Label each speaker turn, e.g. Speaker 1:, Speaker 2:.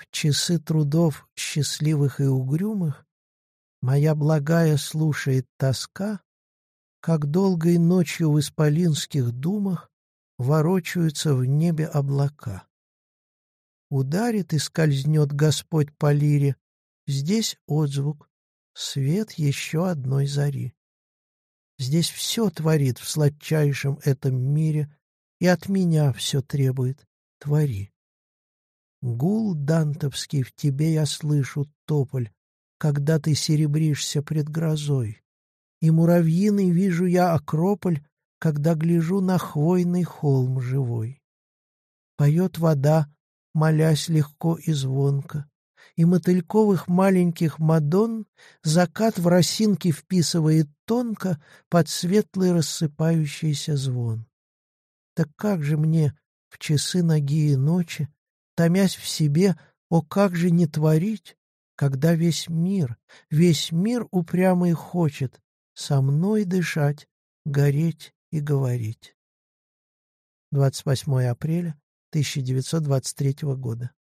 Speaker 1: В часы трудов счастливых и угрюмых Моя благая слушает тоска, Как долгой ночью в исполинских думах Ворочаются в небе облака. Ударит и скользнет Господь по лире, Здесь отзвук, свет еще одной зари. Здесь все творит в сладчайшем этом мире, И от меня все требует — твори. Гул дантовский в тебе я слышу, тополь, Когда ты серебришься пред грозой. И муравьиный вижу я акрополь, Когда гляжу на хвойный холм живой. Поет вода, молясь легко и звонко, И мотыльковых маленьких мадон Закат в росинки вписывает тонко Под светлый рассыпающийся звон. Так как же мне в часы ноги и ночи томясь в себе, о, как же не творить, когда весь мир, весь мир упрямый хочет со мной дышать, гореть и говорить. 28 апреля 1923 года.